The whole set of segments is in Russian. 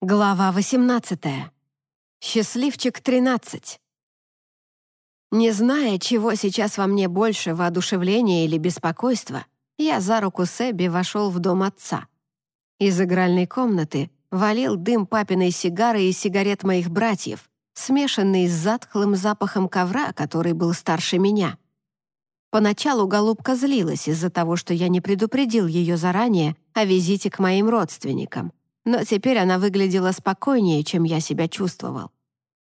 Глава 18. Счастливчик 13. Не зная, чего сейчас во мне больше, воодушевления или беспокойства, я за руку Себби вошел в дом отца. Из игральной комнаты валил дым папиной сигары и сигарет моих братьев, смешанный с затхлым запахом ковра, который был старше меня. Поначалу голубка злилась из-за того, что я не предупредил ее заранее о визите к моим родственникам но теперь она выглядела спокойнее, чем я себя чувствовал.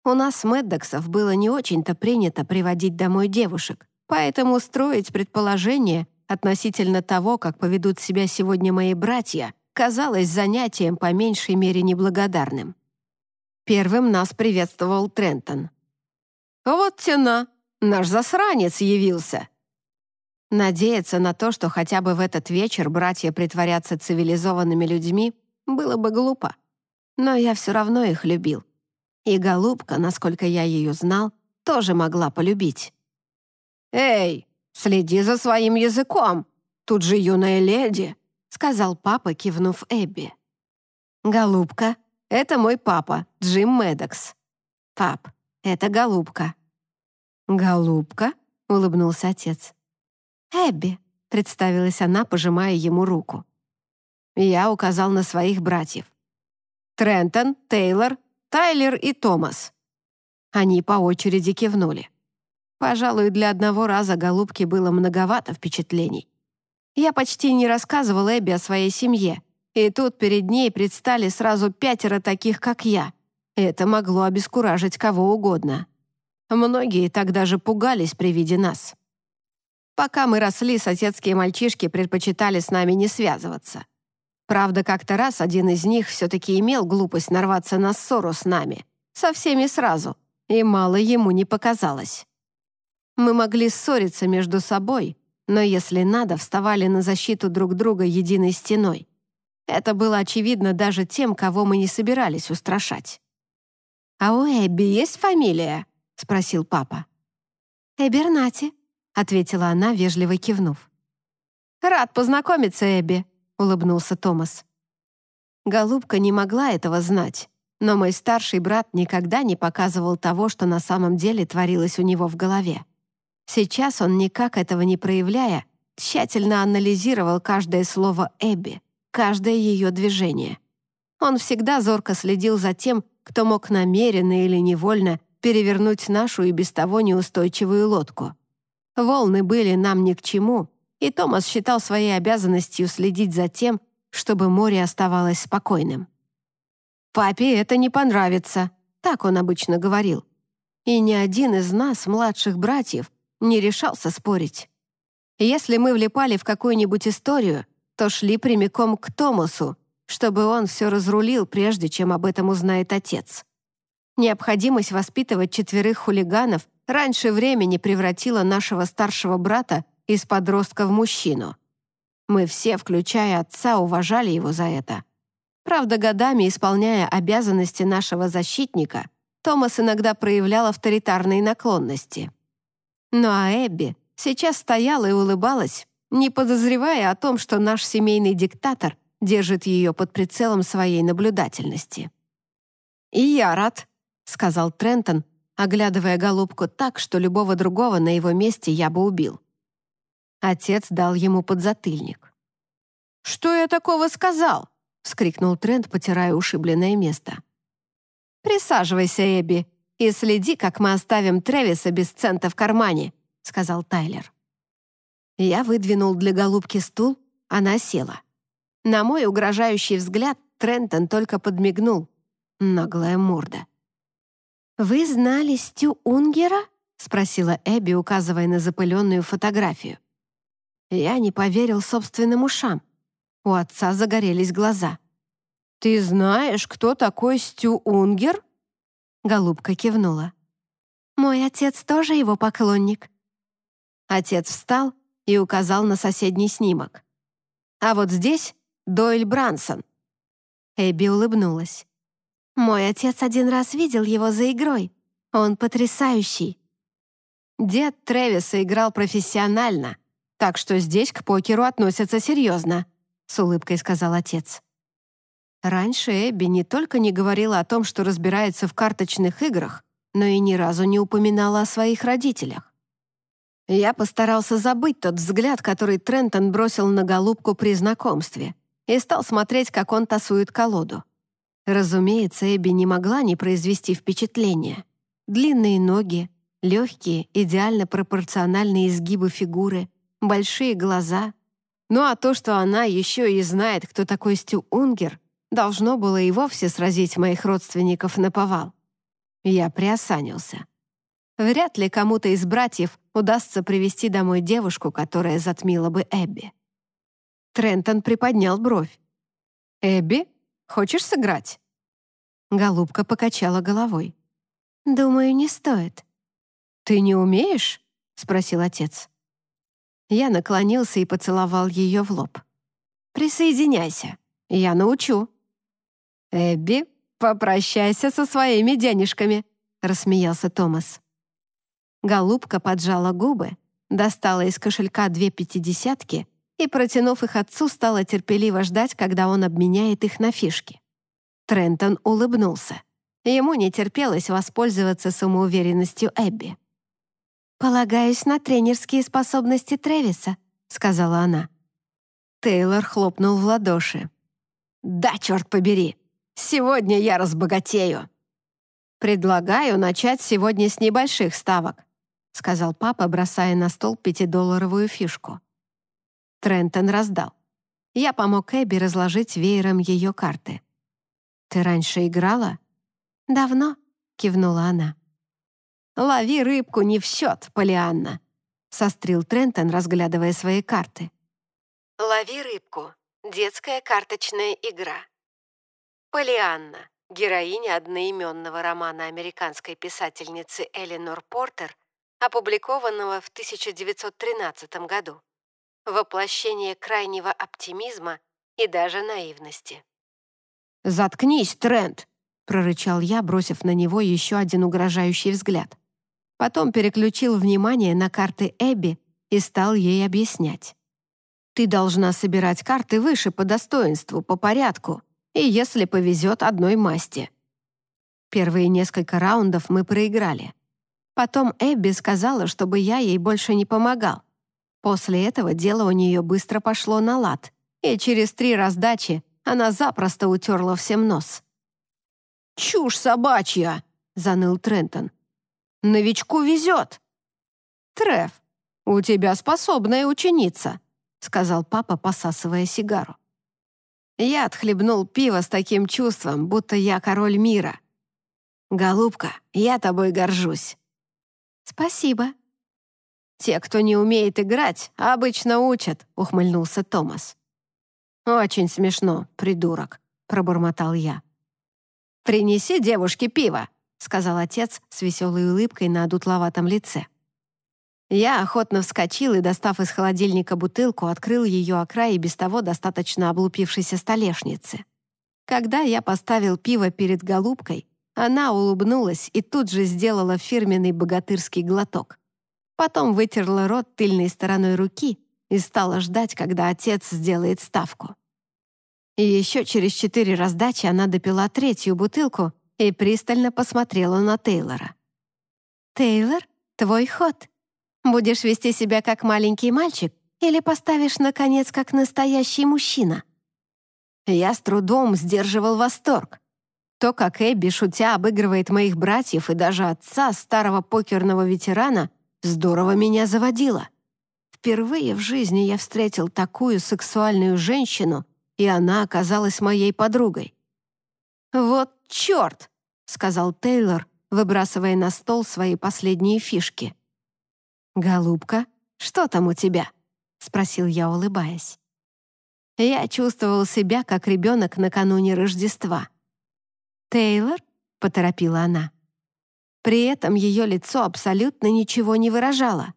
У нас, Мэддоксов, было не очень-то принято приводить домой девушек, поэтому строить предположения относительно того, как поведут себя сегодня мои братья, казалось занятием по меньшей мере неблагодарным. Первым нас приветствовал Трентон. «Вот тена, наш засранец явился!» Надеяться на то, что хотя бы в этот вечер братья притворятся цивилизованными людьми, было бы глупо. Но я все равно их любил. И голубка, насколько я ее знал, тоже могла полюбить. «Эй, следи за своим языком! Тут же юная леди!» — сказал папа, кивнув Эбби. «Голубка, это мой папа, Джим Медокс. Пап, это голубка». «Голубка?» — улыбнулся отец. «Эбби», — представилась она, пожимая ему руку. Я указал на своих братьев. Трентон, Тейлор, Тайлер и Томас. Они по очереди кивнули. Пожалуй, для одного раза голубки было многовато впечатлений. Я почти не рассказывал Эбби о своей семье, и тут перед ней предстали сразу пятеро таких, как я. Это могло обескуражить кого угодно. Многие так даже пугались при виде нас. Пока мы росли, соседские мальчишки предпочитали с нами не связываться. Правда, как-то раз один из них все-таки имел глупость нарваться на ссору с нами. Со всеми сразу. И мало ему не показалось. Мы могли ссориться между собой, но если надо, вставали на защиту друг друга единой стеной. Это было очевидно даже тем, кого мы не собирались устрашать. «А у Эбби есть фамилия?» — спросил папа. «Эбернати», — ответила она, вежливо кивнув. «Рад познакомиться, Эбби», улыбнулся Томас. Голубка не могла этого знать, но мой старший брат никогда не показывал того, что на самом деле творилось у него в голове. Сейчас он, никак этого не проявляя, тщательно анализировал каждое слово Эбби, каждое ее движение. Он всегда зорко следил за тем, кто мог намеренно или невольно перевернуть нашу и без того неустойчивую лодку. Волны были нам ни к чему, и Томас считал своей обязанностью следить за тем, чтобы море оставалось спокойным. «Папе это не понравится», — так он обычно говорил. И ни один из нас, младших братьев, не решался спорить. Если мы влипали в какую-нибудь историю, то шли прямиком к Томасу, чтобы он все разрулил, прежде чем об этом узнает отец. Необходимость воспитывать четверых хулиганов раньше времени превратила нашего старшего брата из подростка в мужчину. Мы все, включая отца, уважали его за это. Правда, годами исполняя обязанности нашего защитника, Томас иногда проявлял авторитарные наклонности. Ну а Эбби сейчас стояла и улыбалась, не подозревая о том, что наш семейный диктатор держит ее под прицелом своей наблюдательности. «И я рад», — сказал Трентон, оглядывая голубку так, что любого другого на его месте я бы убил. Отец дал ему подзатыльник. «Что я такого сказал?» — вскрикнул Трент, потирая ушибленное место. «Присаживайся, Эбби, и следи, как мы оставим Тревиса без цента в кармане», — сказал Тайлер. Я выдвинул для голубки стул, она села. На мой угрожающий взгляд Трентон только подмигнул. Наглая морда. «Вы знали Стю Унгера?» — спросила Эбби, указывая на запыленную фотографию. Я не поверил собственным ушам. У отца загорелись глаза. «Ты знаешь, кто такой Стю Унгер?» Голубка кивнула. «Мой отец тоже его поклонник». Отец встал и указал на соседний снимок. «А вот здесь Дойль Брансон». Эбби улыбнулась. «Мой отец один раз видел его за игрой. Он потрясающий». Дед Тревиса играл профессионально, так что здесь к покеру относятся серьезно», — с улыбкой сказал отец. Раньше Эбби не только не говорила о том, что разбирается в карточных играх, но и ни разу не упоминала о своих родителях. Я постарался забыть тот взгляд, который Трентон бросил на голубку при знакомстве, и стал смотреть, как он тасует колоду. Разумеется, Эбби не могла не произвести впечатления. Длинные ноги, легкие, идеально пропорциональные изгибы фигуры, большие глаза. Ну а то, что она еще и знает, кто такой Стю Унгер, должно было и вовсе сразить моих родственников на повал. Я приосанился. Вряд ли кому-то из братьев удастся привести домой девушку, которая затмила бы Эбби. Трентон приподнял бровь. «Эбби, хочешь сыграть?» Голубка покачала головой. «Думаю, не стоит». «Ты не умеешь?» — спросил отец. Я наклонился и поцеловал ее в лоб. «Присоединяйся, я научу». «Эбби, попрощайся со своими денежками», — рассмеялся Томас. Голубка поджала губы, достала из кошелька две пятидесятки и, протянув их отцу, стала терпеливо ждать, когда он обменяет их на фишки. Трентон улыбнулся. Ему не терпелось воспользоваться самоуверенностью Эбби. «Полагаюсь на тренерские способности Тревиса», — сказала она. Тейлор хлопнул в ладоши. «Да, черт побери! Сегодня я разбогатею!» «Предлагаю начать сегодня с небольших ставок», сказал папа, бросая на стол пятидолларовую фишку. Трентон раздал. Я помог Эбби разложить веером ее карты. «Ты раньше играла?» «Давно», — кивнула она. «Лови рыбку не в счет, Полианна», — сострил Трентон, разглядывая свои карты. «Лови рыбку. Детская карточная игра». Полианна, героиня одноименного романа американской писательницы Эленор Портер, опубликованного в 1913 году. Воплощение крайнего оптимизма и даже наивности. «Заткнись, Трент!» — прорычал я, бросив на него еще один угрожающий взгляд. Потом переключил внимание на карты Эбби и стал ей объяснять. «Ты должна собирать карты выше по достоинству, по порядку, и, если повезет, одной масти. Первые несколько раундов мы проиграли. Потом Эбби сказала, чтобы я ей больше не помогал. После этого дело у нее быстро пошло на лад, и через три раздачи она запросто утерла всем нос. «Чушь собачья!» — заныл Трентон. «Новичку везет!» «Треф, у тебя способная ученица», — сказал папа, посасывая сигару. Я отхлебнул пиво с таким чувством, будто я король мира. «Голубка, я тобой горжусь». «Спасибо». «Те, кто не умеет играть, обычно учат», — ухмыльнулся Томас. «Очень смешно, придурок», — пробормотал я. «Принеси девушке пиво», — сказал отец с веселой улыбкой на дутловатом лице. Я охотно вскочил и, достав из холодильника бутылку, открыл ее о край и без того достаточно облупившейся столешницы. Когда я поставил пиво перед голубкой, она улыбнулась и тут же сделала фирменный богатырский глоток. Потом вытерла рот тыльной стороной руки и стала ждать, когда отец сделает ставку. И еще через четыре раздачи она допила третью бутылку и пристально посмотрела на Тейлора. «Тейлор, твой ход», Будешь вести себя как маленький мальчик или поставишь, наконец, как настоящий мужчина?» Я с трудом сдерживал восторг. То, как Эбби, шутя, обыгрывает моих братьев и даже отца, старого покерного ветерана, здорово меня заводило. Впервые в жизни я встретил такую сексуальную женщину, и она оказалась моей подругой. «Вот черт!» — сказал Тейлор, выбрасывая на стол свои последние фишки. «Голубка, что там у тебя?» — спросил я, улыбаясь. Я чувствовал себя, как ребенок накануне Рождества. «Тейлор?» — поторопила она. При этом ее лицо абсолютно ничего не выражало.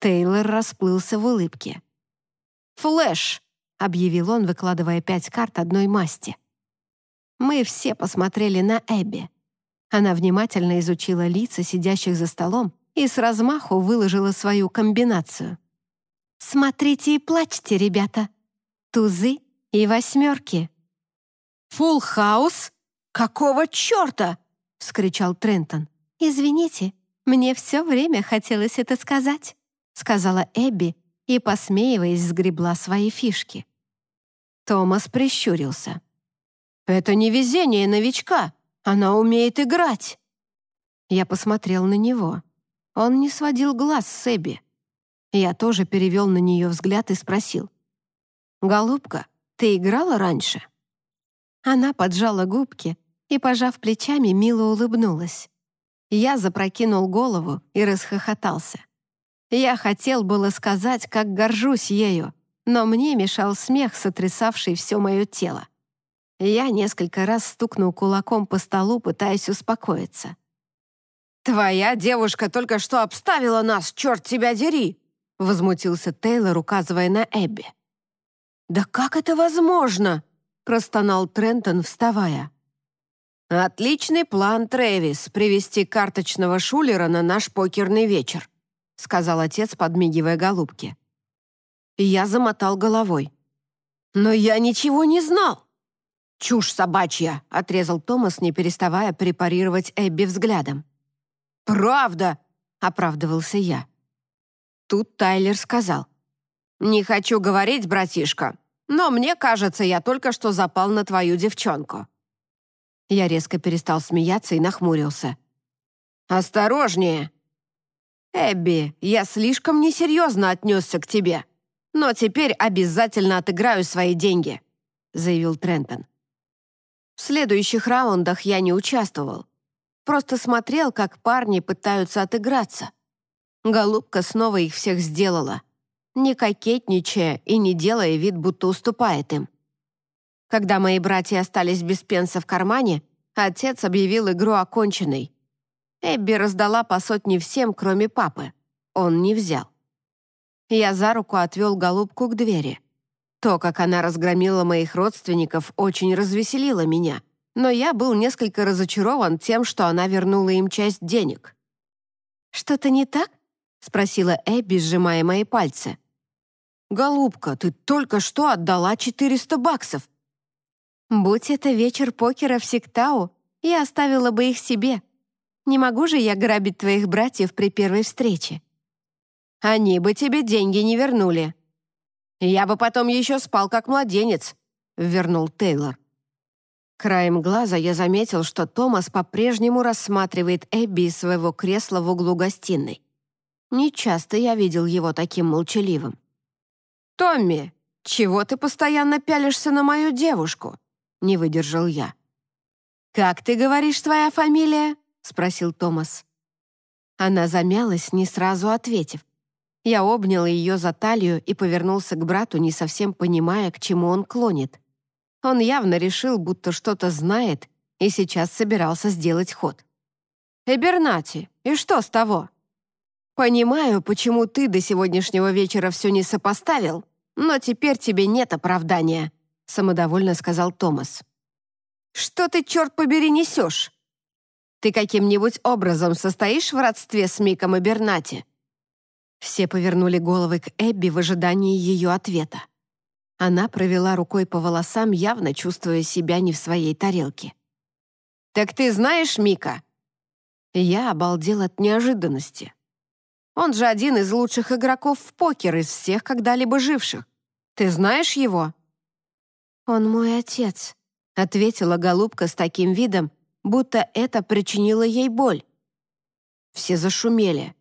Тейлор расплылся в улыбке. «Флэш!» — объявил он, выкладывая пять карт одной масти. Мы все посмотрели на Эбби. Она внимательно изучила лица сидящих за столом и с размаху выложила свою комбинацию. «Смотрите и плачьте, ребята! Тузы и восьмерки!» «Фулл хаус? Какого черта?» — вскричал Трентон. «Извините, мне все время хотелось это сказать», — сказала Эбби и, посмеиваясь, сгребла свои фишки. Томас прищурился. «Это не везение новичка. Она умеет играть». Я посмотрел на него. Он не сводил глаз с Эбби. Я тоже перевел на нее взгляд и спросил. «Голубка, ты играла раньше?» Она поджала губки и, пожав плечами, мило улыбнулась. Я запрокинул голову и расхохотался. Я хотел было сказать, как горжусь ею, но мне мешал смех, сотрясавший все мое тело. Я несколько раз стукнул кулаком по столу, пытаясь успокоиться. «Твоя девушка только что обставила нас, черт тебя дери!» возмутился Тейлор, указывая на Эбби. «Да как это возможно?» простонал Трентон, вставая. «Отличный план, Трэвис, привести карточного шулера на наш покерный вечер», сказал отец, подмигивая голубке. Я замотал головой. «Но я ничего не знал!» «Чушь собачья!» — отрезал Томас, не переставая препарировать Эбби взглядом. «Правда!» — оправдывался я. Тут Тайлер сказал. «Не хочу говорить, братишка, но мне кажется, я только что запал на твою девчонку». Я резко перестал смеяться и нахмурился. «Осторожнее!» «Эбби, я слишком несерьезно отнесся к тебе, но теперь обязательно отыграю свои деньги», заявил Трентон. В следующих раундах я не участвовал. Просто смотрел, как парни пытаются отыграться. Голубка снова их всех сделала — не кокетничая и не делая вид, будто уступает им. Когда мои братья остались без пенса в кармане, отец объявил игру оконченной. Эбби раздала по сотне всем, кроме папы. Он не взял. Я за руку отвел голубку к двери. То, как она разгромила моих родственников, очень развеселило меня, но я был несколько разочарован тем, что она вернула им часть денег. «Что-то не так?» — спросила Эбби, сжимая мои пальцы. «Голубка, ты только что отдала 400 баксов!» «Будь это вечер покера в Сиктау, я оставила бы их себе. Не могу же я грабить твоих братьев при первой встрече». «Они бы тебе деньги не вернули». «Я бы потом еще спал как младенец», — вернул Тейлор. Краем глаза я заметил, что Томас по-прежнему рассматривает Эбби из своего кресла в углу гостиной. Нечасто я видел его таким молчаливым. «Томми, чего ты постоянно пялишься на мою девушку?» — не выдержал я. «Как ты говоришь, твоя фамилия?» — спросил Томас. Она замялась, не сразу ответив. Я обнял ее за талию и повернулся к брату, не совсем понимая, к чему он клонит. Он явно решил, будто что-то знает, и сейчас собирался сделать ход. «Эбернати, и что с того?» «Понимаю, почему ты до сегодняшнего вечера все не сопоставил, но теперь тебе нет оправдания», — самодовольно сказал Томас. «Что ты, черт побери, несешь? Ты каким-нибудь образом состоишь в родстве с Миком и Бернати?» Все повернули головы к Эбби в ожидании ее ответа. Она провела рукой по волосам, явно чувствуя себя не в своей тарелке. «Так ты знаешь Мика?» Я обалдел от неожиданности. Он же один из лучших игроков в покер из всех когда-либо живших. Ты знаешь его?» «Он мой отец», — ответила голубка с таким видом, будто это причинило ей боль. Все зашумели.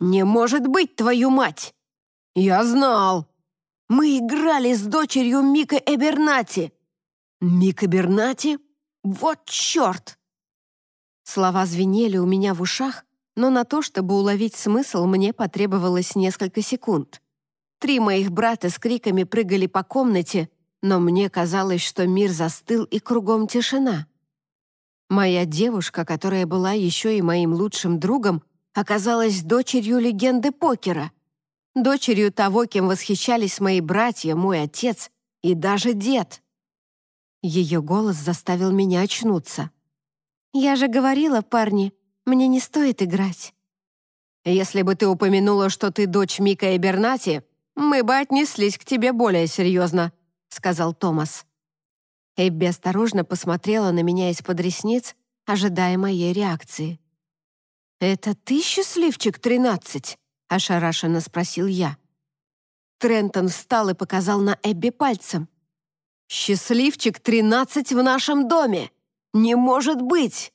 «Не может быть, твою мать!» «Я знал!» «Мы играли с дочерью Мика Эбернати!» «Мика Эбернати? Вот черт!» Слова звенели у меня в ушах, но на то, чтобы уловить смысл, мне потребовалось несколько секунд. Три моих брата с криками прыгали по комнате, но мне казалось, что мир застыл и кругом тишина. Моя девушка, которая была еще и моим лучшим другом, оказалась дочерью легенды покера, дочерью того, кем восхищались мои братья, мой отец и даже дед. Ее голос заставил меня очнуться. «Я же говорила, парни, мне не стоит играть». «Если бы ты упомянула, что ты дочь Мика и Бернати, мы бы отнеслись к тебе более серьезно», — сказал Томас. Эбби осторожно посмотрела на меня из-под ресниц, ожидая моей реакции. «Это ты, счастливчик, тринадцать?» — ошарашенно спросил я. Трентон встал и показал на Эбби пальцем. «Счастливчик тринадцать в нашем доме! Не может быть!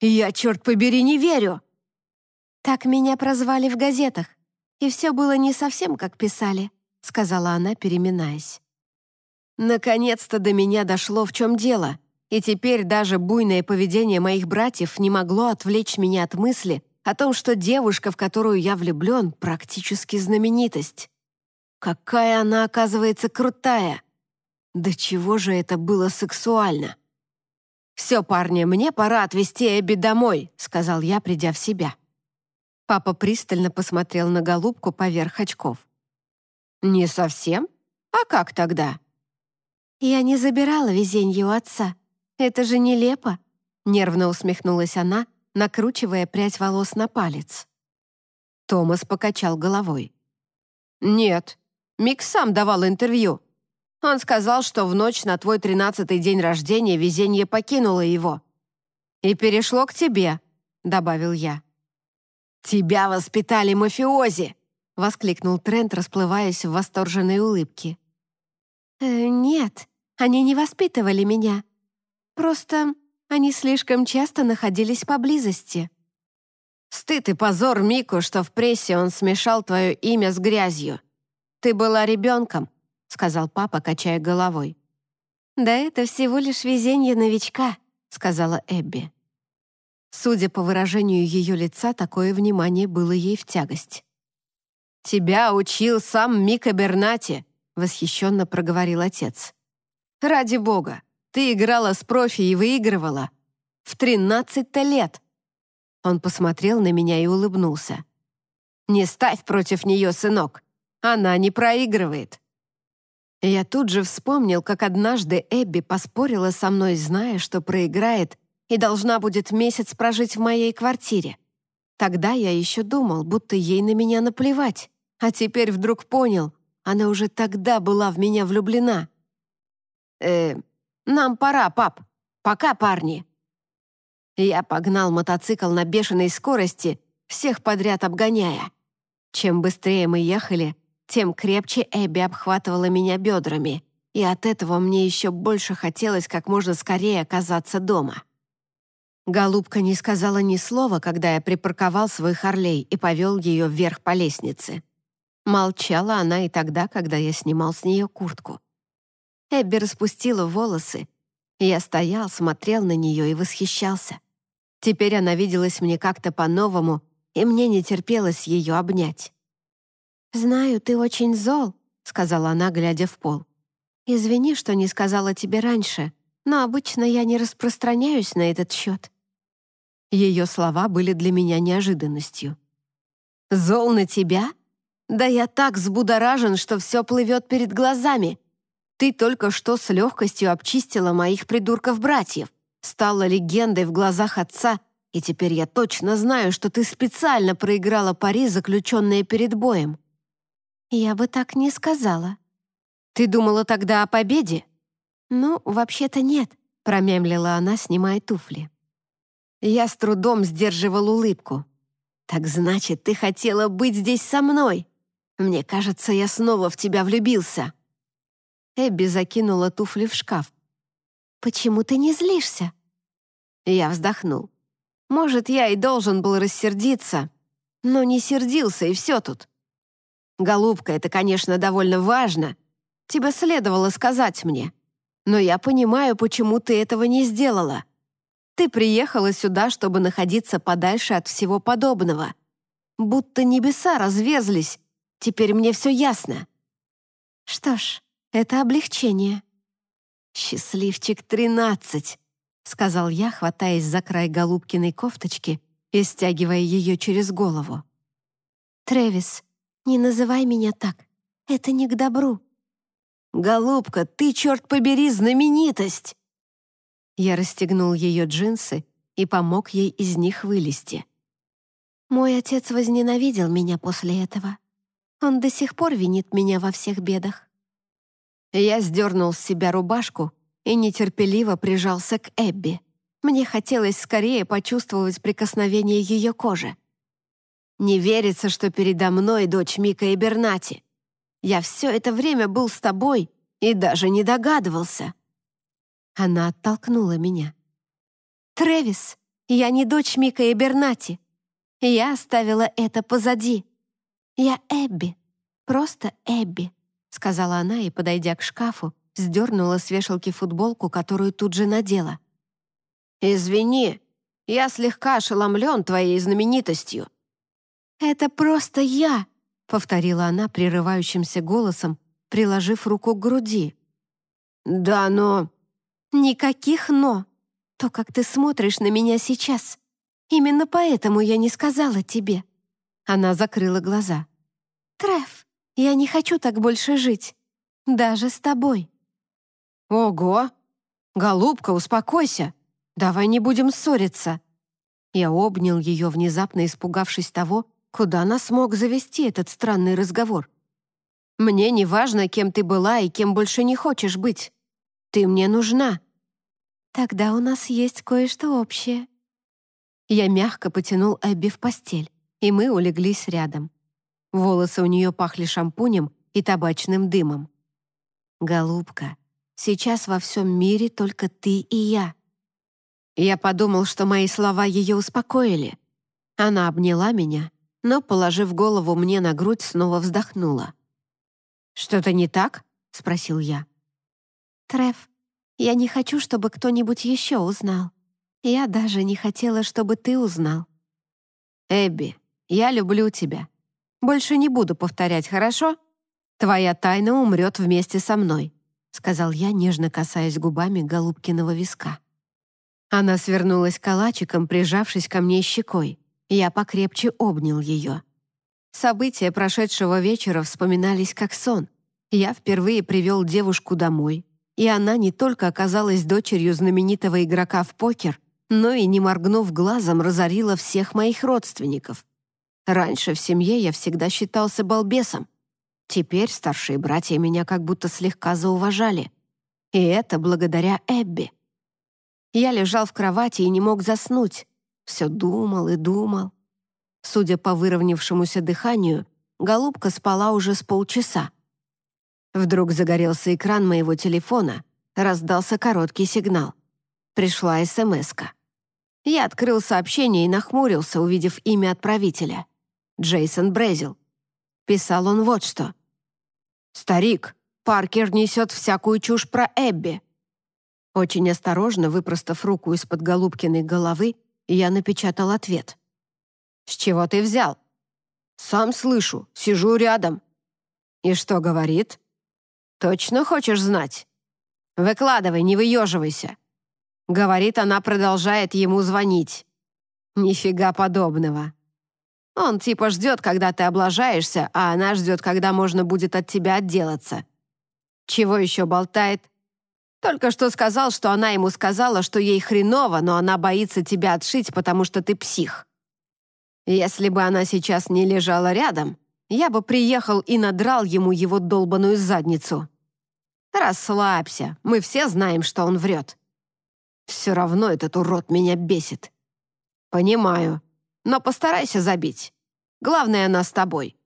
Я, черт побери, не верю!» «Так меня прозвали в газетах, и все было не совсем, как писали», — сказала она, переминаясь. Наконец-то до меня дошло, в чем дело, и теперь даже буйное поведение моих братьев не могло отвлечь меня от мысли о том, что девушка, в которую я влюблен, практически знаменитость. Какая она, оказывается, крутая! Да чего же это было сексуально! «Все, парни, мне пора отвезти Эбби домой», — сказал я, придя в себя. Папа пристально посмотрел на голубку поверх очков. «Не совсем? А как тогда?» «Я не забирала везенье у отца. Это же нелепо!» Нервно усмехнулась она, накручивая прядь волос на палец. Томас покачал головой. «Нет, Мик сам давал интервью. Он сказал, что в ночь на твой тринадцатый день рождения везение покинуло его. И перешло к тебе», — добавил я. «Тебя воспитали мафиози!» — воскликнул Трент, расплываясь в восторженной улыбке. «Э, «Нет, они не воспитывали меня. Просто они слишком часто находились поблизости». «Стыд и позор Мику, что в прессе он смешал твое имя с грязью. Ты была ребенком», — сказал папа, качая головой. «Да это всего лишь везение новичка», — сказала Эбби. Судя по выражению ее лица, такое внимание было ей в тягость. «Тебя учил сам Мика Бернати», — восхищенно проговорил отец. «Ради бога, ты играла с профи и выигрывала. В тринадцать-то лет!» Он посмотрел на меня и улыбнулся. «Не ставь против нее, сынок. Она не проигрывает». Я тут же вспомнил, как однажды Эбби поспорила со мной, зная, что проиграет, и должна будет месяц прожить в моей квартире. Тогда я еще думал, будто ей на меня наплевать, а теперь вдруг понял, она уже тогда была в меня влюблена. «Э, нам пора, пап. Пока, парни». Я погнал мотоцикл на бешеной скорости, всех подряд обгоняя. Чем быстрее мы ехали, тем крепче Эбби обхватывала меня бедрами, и от этого мне еще больше хотелось как можно скорее оказаться дома. Голубка не сказала ни слова, когда я припарковал свой Харлей и повел ее вверх по лестнице. Молчала она и тогда, когда я снимал с нее куртку. Эбби распустила волосы. Я стоял, смотрел на нее и восхищался. Теперь она виделась мне как-то по-новому, и мне не терпелось ее обнять. «Знаю, ты очень зол», — сказала она, глядя в пол. «Извини, что не сказала тебе раньше, но обычно я не распространяюсь на этот счет». Ее слова были для меня неожиданностью. «Зол на тебя?» Да я так взбудоражен, что все плывет перед глазами. Ты только что с легкостью обчистила моих придурков-братьев, стала легендой в глазах отца, и теперь я точно знаю, что ты специально проиграла пари, заключенные перед боем. Я бы так не сказала. Ты думала тогда о победе? Ну, вообще-то нет, промямлила она, снимая туфли. Я с трудом сдерживал улыбку. «Так значит, ты хотела быть здесь со мной?» Мне кажется, я снова в тебя влюбился». Эбби закинула туфли в шкаф. «Почему ты не злишься?» Я вздохнул. «Может, я и должен был рассердиться, но не сердился, и все тут. Голубка, это, конечно, довольно важно. Тебе следовало сказать мне. Но я понимаю, почему ты этого не сделала. Ты приехала сюда, чтобы находиться подальше от всего подобного. Будто небеса разверзлись, Теперь мне все ясно. Что ж, это облегчение. «Счастливчик тринадцать», — сказал я, хватаясь за край Голубкиной кофточки и стягивая ее через голову. «Трэвис, не называй меня так. Это не к добру». «Голубка, ты, черт побери, знаменитость!» Я расстегнул ее джинсы и помог ей из них вылезти. Мой отец возненавидел меня после этого. Он до сих пор винит меня во всех бедах. Я сдернул с себя рубашку и нетерпеливо прижался к Эбби. Мне хотелось скорее почувствовать прикосновение ее кожи. Не верится, что передо мной дочь Мика и Бернати. Я все это время был с тобой и даже не догадывался. Она оттолкнула меня. «Трэвис, я не дочь Мика и Бернати. Я оставила это позади. Я Эбби, просто Эбби», — сказала она и, подойдя к шкафу, сдернула с вешалки футболку, которую тут же надела. «Извини, я слегка ошеломлен твоей знаменитостью». «Это просто я», — повторила она прерывающимся голосом, приложив руку к груди. «Да, но...» «Никаких «но». То, как ты смотришь на меня сейчас. Именно поэтому я не сказала тебе». Она закрыла глаза. «Треф, я не хочу так больше жить. Даже с тобой». «Ого! Голубка, успокойся!» «Давай не будем ссориться!» Я обнял ее, внезапно испугавшись того, куда нас мог завести этот странный разговор. «Мне не важно, кем ты была и кем больше не хочешь быть. Ты мне нужна». «Тогда у нас есть кое-что общее». Я мягко потянул Эбби в постель, и мы улеглись рядом. Волосы у нее пахли шампунем и табачным дымом. «Голубка, сейчас во всем мире только ты и я», я подумал, что мои слова ее успокоили. Она обняла меня, но, положив голову мне на грудь, снова вздохнула. «Что-то не так?» — спросил я. «Треф, я не хочу, чтобы кто-нибудь еще узнал. Я даже не хотела, чтобы ты узнал». «Эбби, я люблю тебя. Больше не буду повторять, хорошо? Твоя тайна умрет вместе со мной», — сказал я, нежно касаясь губами Голубкиного виска. Она свернулась калачиком, прижавшись ко мне щекой. Я покрепче обнял ее. События прошедшего вечера вспоминались как сон. Я впервые привел девушку домой, и она не только оказалась дочерью знаменитого игрока в покер, но и, не моргнув глазом, разорила всех моих родственников. Раньше в семье я всегда считался балбесом. Теперь старшие братья меня как будто слегка зауважали. И это благодаря Эбби. Я лежал в кровати и не мог заснуть. Все думал и думал. Судя по выровнявшемуся дыханию, голубка спала уже с полчаса. Вдруг загорелся экран моего телефона, раздался короткий сигнал. Пришла смс -ка. Я открыл сообщение и нахмурился, увидев имя отправителя. Джейсон Брезил. Писал он вот что. «Старик, Паркер несет всякую чушь про Эбби. Очень осторожно, выпростав руку из-под Голубкиной головы, я напечатал ответ. «С чего ты взял?» «Сам слышу, сижу рядом». «И что говорит?» «Точно хочешь знать?» «Выкладывай, не выеживайся». Говорит, она продолжает ему звонить. Нифига подобного. Он типа ждет, когда ты облажаешься, а она ждет, когда можно будет от тебя отделаться. Чего еще болтает? Только что сказал, что она ему сказала, что ей хреново, но она боится тебя отшить, потому что ты псих. Если бы она сейчас не лежала рядом, я бы приехал и надрал ему его долбаную задницу. Расслабься, мы все знаем, что он врет. Все равно этот урод меня бесит. Понимаю, но постарайся забить. Главное, она с тобой.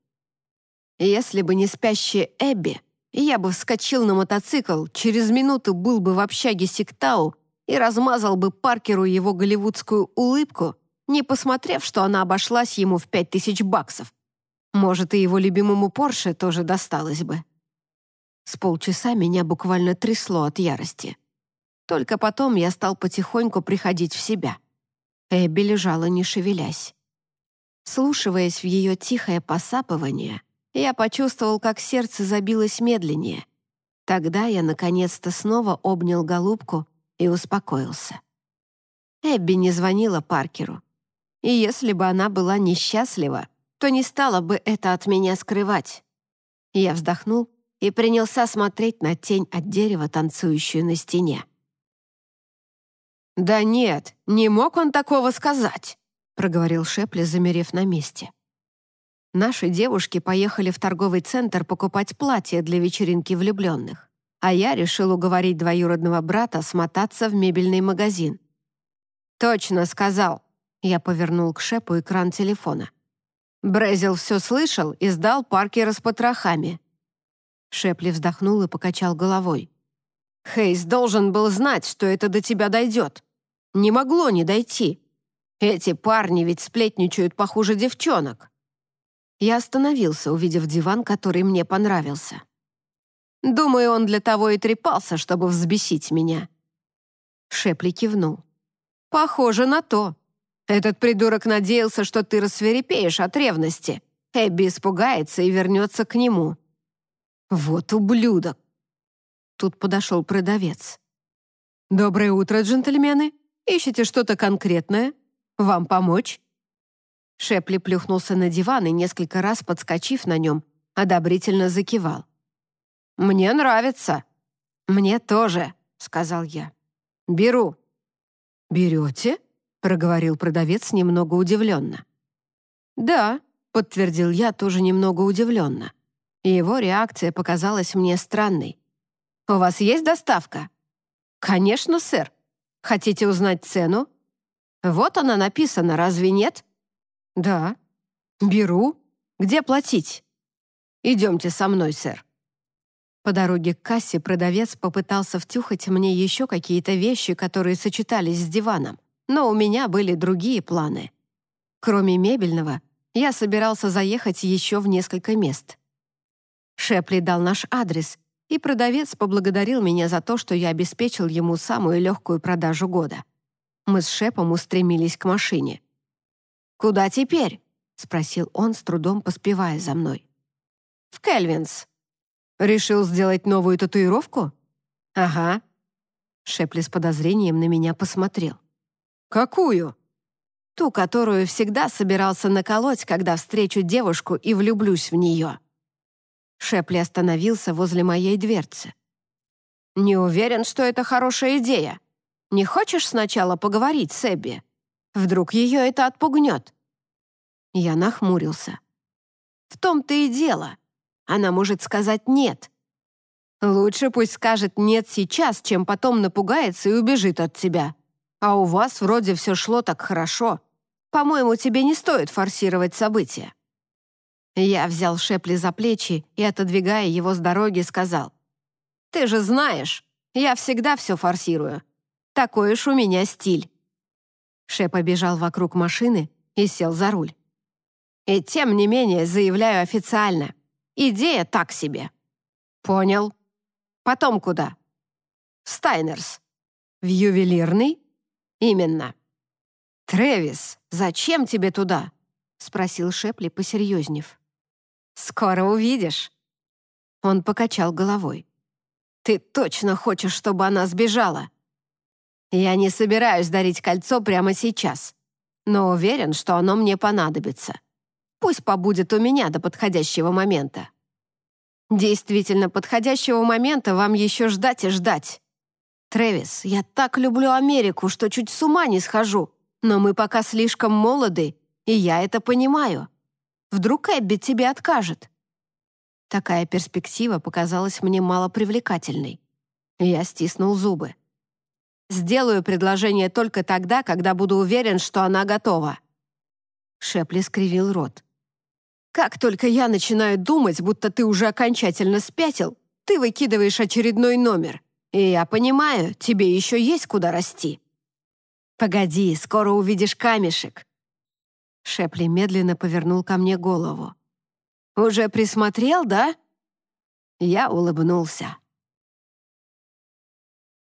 Если бы не спящая Эбби, я бы вскочил на мотоцикл, через минуту был бы в общаге Сиктау и размазал бы Паркеру его голливудскую улыбку, не посмотрев, что она обошлась ему в пять тысяч баксов. Может, и его любимому Порше тоже досталось бы. С полчаса меня буквально трясло от ярости. Только потом я стал потихоньку приходить в себя. Эбби лежала, не шевелясь. Слушиваясь в ее тихое посапывание, я почувствовал, как сердце забилось медленнее. Тогда я наконец-то снова обнял голубку и успокоился. Эбби не звонила Паркеру. И если бы она была несчастлива, то не стала бы это от меня скрывать. Я вздохнул и принялся смотреть на тень от дерева, танцующую на стене. «Да нет, не мог он такого сказать», — проговорил Шепли, замерев на месте. Наши девушки поехали в торговый центр покупать платья для вечеринки влюбленных. а я решил уговорить двоюродного брата смотаться в мебельный магазин. «Точно сказал», — я повернул к Шепу экран телефона. Брезил все слышал и сдал Паркера с потрохами. Шепли вздохнул и покачал головой. «Хейс должен был знать, что это до тебя дойдет. Не могло не дойти. Эти парни ведь сплетничают похуже девчонок». Я остановился, увидев диван, который мне понравился. Думаю, он для того и трепался, чтобы взбесить меня. Шепли кивнул. «Похоже на то. Этот придурок надеялся, что ты рассверепеешь от ревности. Эбби испугается и вернется к нему». «Вот ублюдок!» Тут подошел продавец. «Доброе утро, джентльмены. Ищете что-то конкретное? Вам помочь?» Шепли плюхнулся на диван и, несколько раз подскочив на нем, одобрительно закивал. «Мне нравится». «Мне тоже», — сказал я. «Беру». «Берете?» — проговорил продавец немного удивленно. «Да», — подтвердил я тоже немного удивленно. Его реакция показалась мне странной. «У вас есть доставка?» «Конечно, сэр. Хотите узнать цену?» «Вот она написана, разве нет?» «Да». «Беру. Где платить?» «Идемте со мной, сэр». По дороге к кассе продавец попытался втюхать мне еще какие-то вещи, которые сочетались с диваном, но у меня были другие планы. Кроме мебельного, я собирался заехать еще в несколько мест. Шепли дал наш адрес, и продавец поблагодарил меня за то, что я обеспечил ему самую легкую продажу года. Мы с Шепом устремились к машине. «Куда теперь?» — спросил он, с трудом поспевая за мной. «В Кельвинс», «Решил сделать новую татуировку?» «Ага». Шепли с подозрением на меня посмотрел. «Какую?» «Ту, которую всегда собирался наколоть, когда встречу девушку и влюблюсь в нее». Шепли остановился возле моей дверцы. «Не уверен, что это хорошая идея. Не хочешь сначала поговорить с Эбби? Вдруг ее это отпугнет?» Я нахмурился. «В том-то и дело. Она может сказать «нет». Лучше пусть скажет «нет» сейчас, чем потом напугается и убежит от тебя. А у вас вроде все шло так хорошо. По-моему, тебе не стоит форсировать события». Я взял Шепли за плечи и, отодвигая его с дороги, сказал. «Ты же знаешь, я всегда все форсирую. Такой уж у меня стиль». Шеп побежал вокруг машины и сел за руль. «И тем не менее заявляю официально. Идея так себе». «Понял. Потом куда?» «Стайнерс». «В ювелирный?» «Именно». «Трэвис, зачем тебе туда?» — спросил Шепли, посерьезнев. «Скоро увидишь». Он покачал головой. «Ты точно хочешь, чтобы она сбежала?» «Я не собираюсь дарить кольцо прямо сейчас, но уверен, что оно мне понадобится. Пусть побудет у меня до подходящего момента. Действительно, подходящего момента вам еще ждать и ждать. Трэвис, я так люблю Америку, что чуть с ума не схожу, но мы пока слишком молоды, и я это понимаю. Вдруг Эбби тебе откажет? Такая перспектива показалась мне малопривлекательной. Я стиснул зубы. «Сделаю предложение только тогда, когда буду уверен, что она готова». Шепли скривил рот. Как только я начинаю думать, будто ты уже окончательно спятил, ты выкидываешь очередной номер. И я понимаю, тебе еще есть куда расти. Погоди, скоро увидишь камешек. Шепли медленно повернул ко мне голову. «Уже присмотрел, да?» Я улыбнулся.